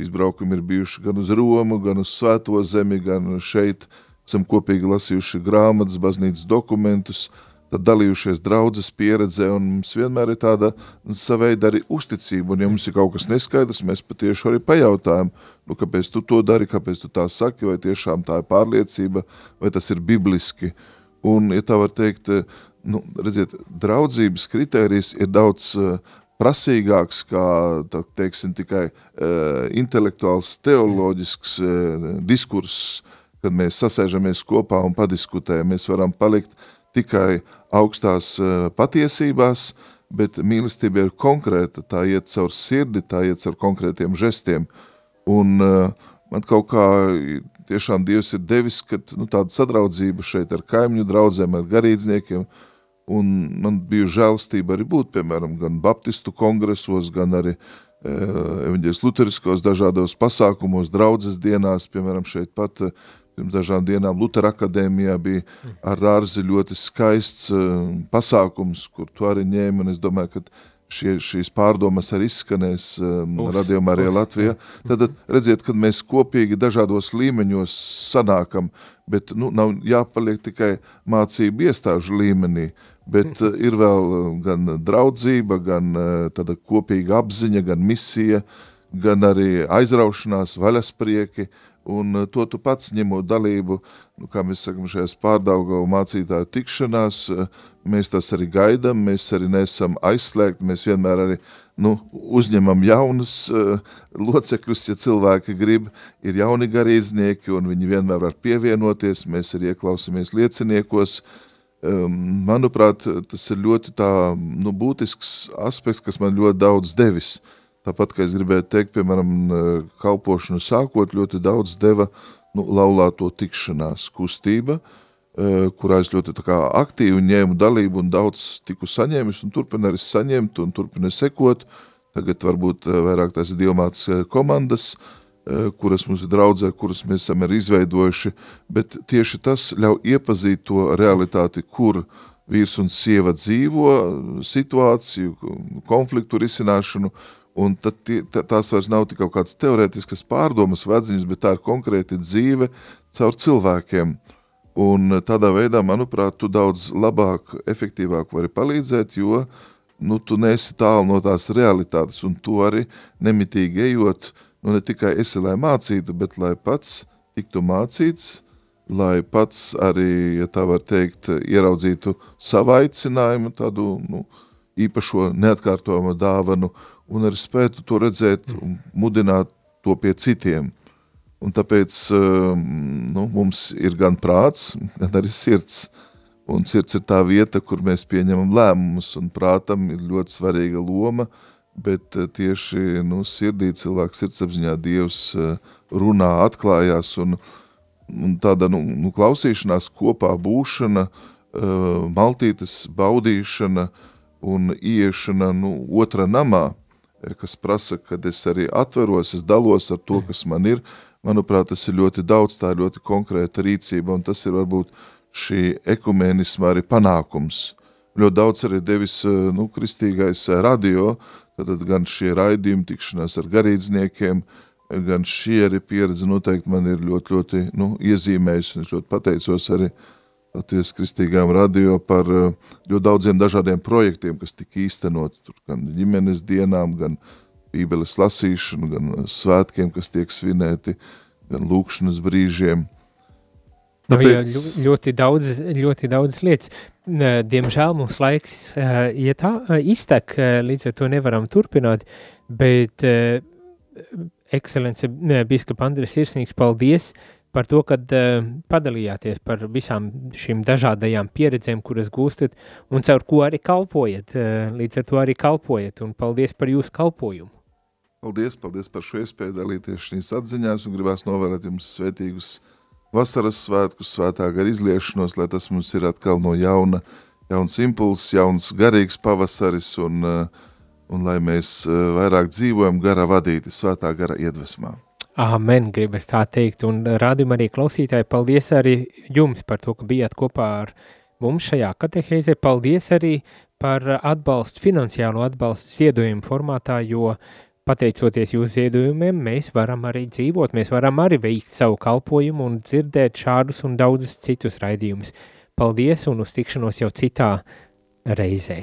izbraukumi ir bijuši gan uz Romu, gan uz Svēto zemi, gan šeit, esam kopīgi lasījuši grāmatas, baznīcas dokumentus, tad dalījušies draudzes pieredzē, un mums vienmēr ir tāda saveida arī uzticība, un ja mums ir kaut kas neskaidrs, mēs patieši arī pajautājam, nu, kāpēc tu to dari, kāpēc tu tā saki, vai tiešām tā ir pārliecība, vai tas ir bibliski. Un, ja tā var teikt, nu, redziet, draudzības kritērijs ir daudz uh, prasīgāks kā, tā, teiksim, tikai uh, intelektuāls, teoloģisks uh, diskurss, kad mēs sasēžamies kopā un padiskutējam, mēs varam palikt tikai augstās uh, patiesībās, bet mīlestība ir konkrēta, tā iet caur sirdi, tā iet caur konkrētiem žestiem, Un uh, man kaut kā tiešām Dievs ir devis, ka nu, tāda sadraudzība šeit ar kaimiņu draudzēm, ar garīdzniekiem, un man bija žēlstība arī būt, piemēram, gan baptistu kongresos, gan arī uh, evaņģēs luteriskos dažādos pasākumos, draudzes dienās, piemēram, šeit pat pirms dažām dienām Lutera akadēmijā bija ar Rārzi ļoti skaists uh, pasākums, kur tu arī ņēmi, un es domāju, ka šie, šīs pārdomas arī izskanēs um, radījumā arī Latvijā. Tad redziet, kad mēs kopīgi dažādos līmeņos sanākam, bet nu, nav jāpaliek tikai mācību iestāžu līmenī, bet uh, ir vēl gan draudzība, gan uh, tāda kopīga apziņa, gan misija, gan arī aizraušanās, vaļasprieki, uh, un eh, to tu pats ņemot dalību, nu, kā mēs sakam, šajās pārdaugavu mācītāju tikšanās, eh, mēs tas arī gaidam, mēs arī nesam aizslēgti, mēs vienmēr arī nu, uzņemam jaunus uh, locekļus, ja cilvēki grib, ir jauni garīdznieki, un viņi vienmēr var pievienoties, mēs arī ieklausamies lieciniekos, um, manuprāt, tas ir ļoti tā, nu, būtisks aspekts, kas man ļoti daudz devis, uh, Tāpat, kā es gribēju teikt, piemēram, kalpošanu sākot, ļoti daudz deva nu, laulāto tikšanās kustība, e, kurā es ļoti aktīvi ņēmu dalību un daudz tiku saņēmis un turpinu arī saņemt un turpinu sekot. Tagad varbūt e, vairāk tās diomātas e, komandas, kuras mums ir draudzē, kuras mēs esam arī izveidojuši, bet tieši tas ļauj iepazīt to realitāti, kur vīrs un sieva dzīvo, situāciju, konfliktu risināšanu, Un tad tie, tās vairs nav tikai kaut kādas teorētiskas pārdomas, vedziņas, bet tā ir konkrēti dzīve caur cilvēkiem. Un tādā veidā, manuprāt, tu daudz labāk, efektīvāk vari palīdzēt, jo nu, tu nesi tālu no tās realitātes, un tu arī nemitīgi ejot, nu ne tikai esi, lai mācītu, bet lai pats tiktu mācīts, lai pats arī, ja tā var teikt, ieraudzītu savu aicinājumu, tādu nu, īpašo neatkārtojumu dāvanu, un arī spētu to redzēt un mudināt to pie citiem. Un tāpēc um, nu, mums ir gan prāts, gan arī sirds. Un sirds ir tā vieta, kur mēs pieņemam lēmumus, un prātam ir ļoti svarīga loma, bet uh, tieši nu, sirdī cilvēks sirdsapziņā Dievs uh, runā, atklājās, un, un tāda nu, nu, klausīšanās kopā būšana, uh, maltītes baudīšana un ieiešana nu, otra namā, kas prasa, kad es arī atveros, es dalos ar to, kas man ir. Manuprāt, tas ir ļoti daudz, tā ir ļoti konkrēta rīcība, un tas ir varbūt šī ekumēnisma arī panākums. Ļoti daudz arī devis nu, kristīgais radio, tad gan šie raidījumi, tikšanās ar garīdzniekiem, gan šī arī pieredze noteikti man ir ļoti, ļoti nu, iezīmējusi, un es ļoti pateicos arī uh, Latvijas kristīgām radio par eh, ļoti daudziem dažādiem projektiem, kas tika īstenot, tur gan ģimenes dienām, gan bībeles lasīšanu, gan eh, svētkiem, kas tiek svinēti, gan lūkšanas brīžiem. Tāpēc... Nu, jā, ļoti, daudz, ļoti daudz lietas. Diemžēl mums laiks iet, uh, iztek, līdz ar to nevaram turpināt, bet ekscelence, biskupa Andris Sirsnīgs, paldies par to, ka uh, padalījāties par visām šīm dažādajām pieredzēm, kuras gūstat, un caur ko arī kalpojat, uh, līdz ar to arī kalpojat, un paldies par jūsu kalpojumu. Paldies, paldies par šo iespēju dalīties šīs atziņās, un gribās novēlēt jums svētīgus vasaras svētkus, svētā gara izliešanos, lai tas mums ir atkal no jauna, jauns impulss, jauns garīgs pavasaris, un, uh, un lai mēs vairāk dzīvojam gara vadīti, svētā gara iedvesmā. Āmen, gribas tā teikt, un rādījumā arī klausītāji, paldies arī jums par to, ka bijāt kopā ar mums šajā katehēzē, paldies arī par atbalstu, finansiālo atbalstu ziedojumu formātā, jo pateicoties jūsu ziedojumiem, mēs varam arī dzīvot, mēs varam arī veikt savu kalpojumu un dzirdēt šādus un daudzus citus raidījumus. Paldies un uz tikšanos jau citā reizē.